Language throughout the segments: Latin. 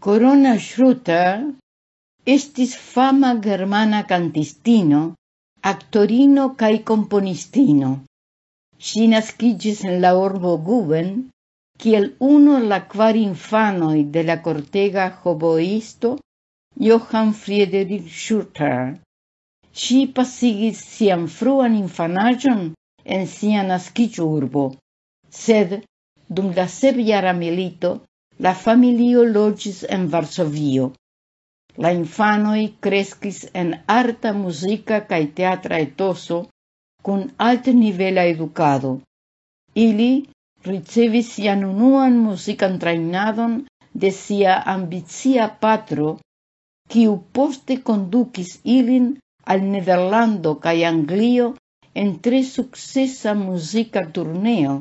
Corona Schruter estis fama germana cantistino, actorino cae componistino. Si nascigis en la urbo Guben kiel uno la kvar infanoi de la cortega hoboisto Johann Friedrich Schurter. Si pasigis sian fruan infanagion en sia urbo, sed dum la sebiara milito La familio logis en Varsovio. La infanoi crescis en arta, musica cae teatra etoso cun alt nivela educado. Ili ricevis ian unuan musican trainadon de sia ambicia patro, quiu poste conducis ilin al Nederlando cae Anglio en tre successa musica turneo,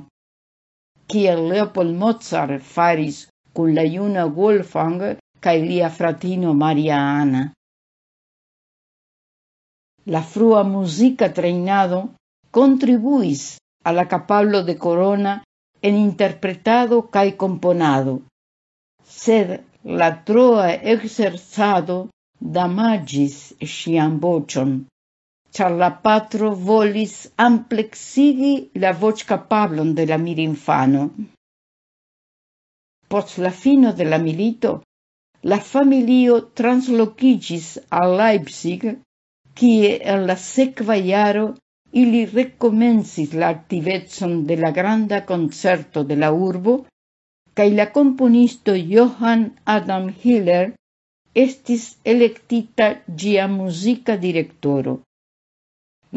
kiel Leopold Mozart faris kun la juna Wolfgang kaj lia fratino Maria Anna. La frua muzika trejnado contribuis al la de Corona en interpretado kaj componado. sed la troa ekzercado damaĝis ŝian voĉon, ĉar la patro volis ampleksigi la voce voĉkapablon de la mirinfano. Post la fino de la milito, la familio translocigis a Leipzig, kie en la sekva iaro ili recomensis la activetson de la granda concerto de la urbo, cae la componisto Johann Adam Hiller estis electita gia musica directoro.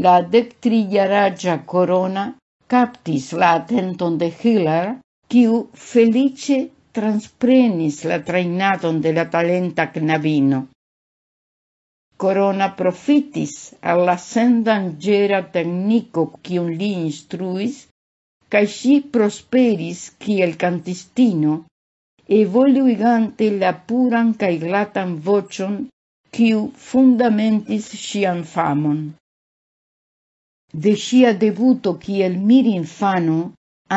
La dectrijaraĝa corona captis la attenton de Hiller, quiu felice transprenis la trainadon de la talenta knabino. Corona profitis alla sendangera tecnico kiun li instruis, cae si prosperis kiel cantistino, evoluigante la puran cae glatan vocion kiu fundamentis sian famon. De sia debuto kiel mirinfano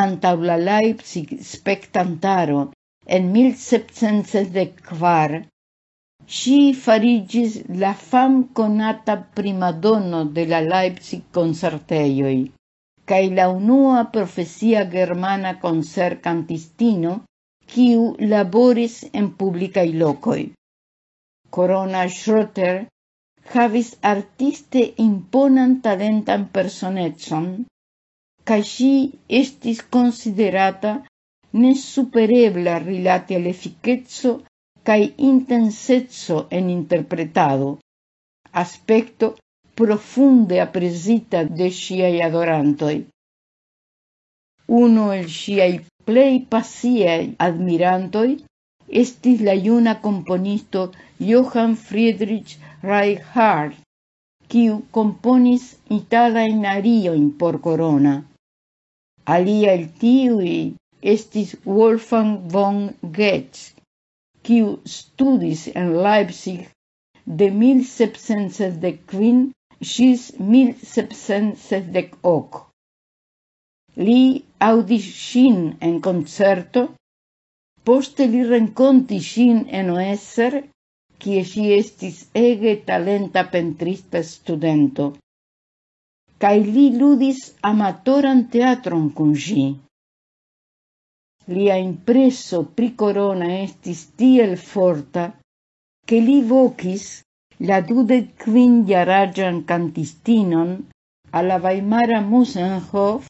antau la Leipzig spectantaro en 1774 si farigis la fam conata primadono de la Leipzig concerteioi, cae la unua profesia germana concert cantistino, quiu laboris en publicae locoi. Corona Schroeter havis artiste imponan talentan personetson, cae si estis considerata nesuperebla rilate al efficetso cae intensezzo en interpretado, aspecto profunde apresita de sciai adorantoi. Uno el sciai plei pasiai admirantoi estis la iuna componisto Johann Friedrich Reichardt, quiu componis itala in arioin por corona. Alia el tiui estis Wolfgang von Goethe, quiu studis en Leipzig de 1775 gis 1778. Li audis ŝin en concerto, poste li renconti ŝin en Oesser, quie ŝi estis ege talenta pentrista studento. Cai li ludis amatoran teatron kun ŝi. Lia impreso pri corona estis tiel forta, che li vocis la dude quin jarajan cantistinon alla Weimara Musenhof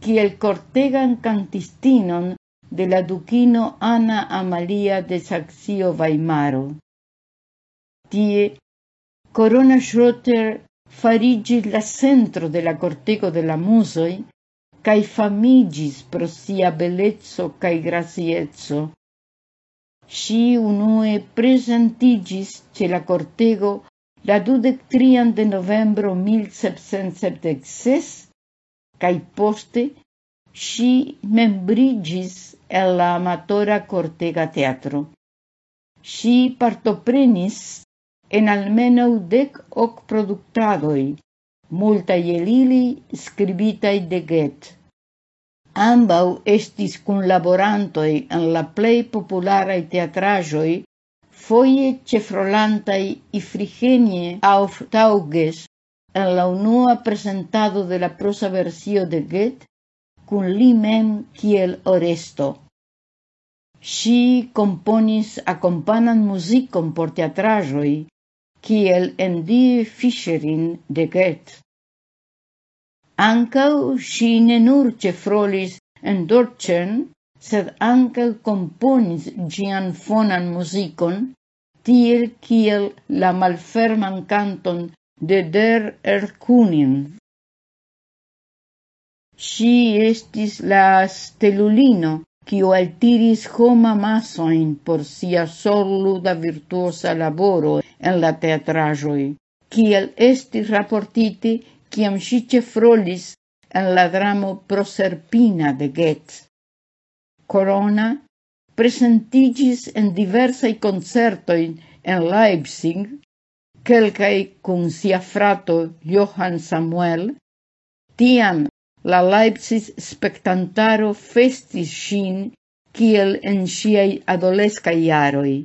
kiel cortegan cantistinon de la duquino Ana Amalia de Saxio Weimaro. Tie, Corona Schroeter farigis la centro de la cortego de la musoi cae famigis pro sia bellezzo cae graciezzo. Si unue presentigis ce la cortego la dudectrian de novembro 1776, cae poste si membrigis el la amatora cortega teatro. Si partoprenis en almeno dec hoc productadoi, multa ielili scribitai de Goethe. Ambau estis cunlaborantoj en la plej popularaj teatrajoi, foje cefrolantai Ifrigenie auf Tauges en la unua presentado de la prosa versio de Goethe, kun li mem kiel Oresto. Si componis accompanan muzikon por teatrajoi, kiel en Die Fischerin de Goethe. Ancau si ne nur cefrolis en dolcen, sed ancau componis gian fonan musicon, tiel kiel la malferman canton de Der Erkunin. Si estis la stelulino, quio altiris homa masoin por sia soluda virtuosa laboro en la teatrajoi, kiel estis raportiti ciam si frolis en la dramo Proserpina de Goethe. Corona presentigis en diversai concertoi en Leipzig, quelcae cum sia frato Johann Samuel, tiam la Leipzig spectantaro festis sin kiel en siei adolescai iaroi.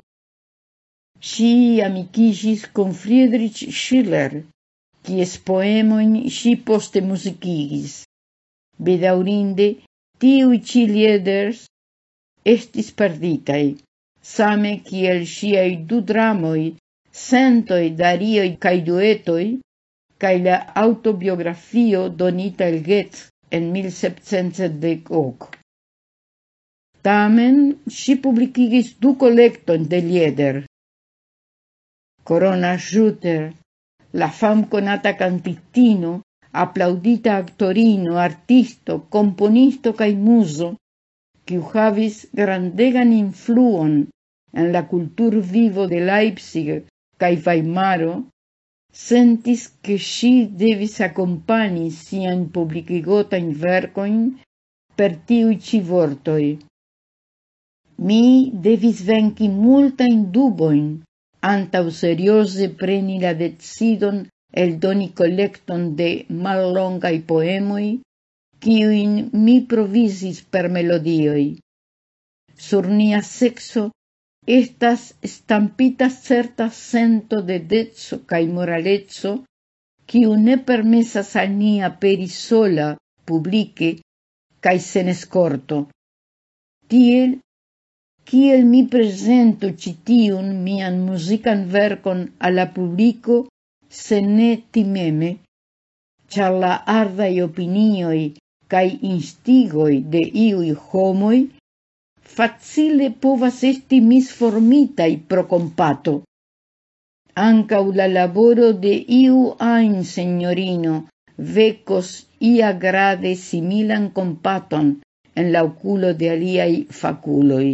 Si amicigis con Friedrich Schiller, quies poemoin si poste musicigis. Bedaurinde, tiui ci lieders estis perditai, same kiel siai du dramoi, sentoi darioi cae duetoi, cae la autobiografio donita el Goetz en 1718. Tamen, si publicigis du collecton de lieder. Corona Schutter, la fam conata cantistino, applaudita actorino, artisto, componisto cae muso, quiu havis grandegan influon en la cultur vivo de Leipzig cae Weimaro, sentis che si devis accompagni sian publicigotain vercoin per tiui ci vortoi. Mi devis venci multain duboin, antau seriose preni la decidon el doni collecton de mallongai poemoi, quiuin mi provisis per melodioi. Sur nia sexo estas stampita certa sento de dezzo cae moralezzo, quiu ne permesas al nia peri sola, publique, cae sen escorto. Tiel kiel mi presento citiun mian musican vercon alla publico se ne timeme, char la ardai opinioi cae instigoi de iui homoi facile povas esti misformitai pro compato. Ancau la laboro de iu ain, signorino, vecos ia grade similan compaton en la oculo de aliai faculoi.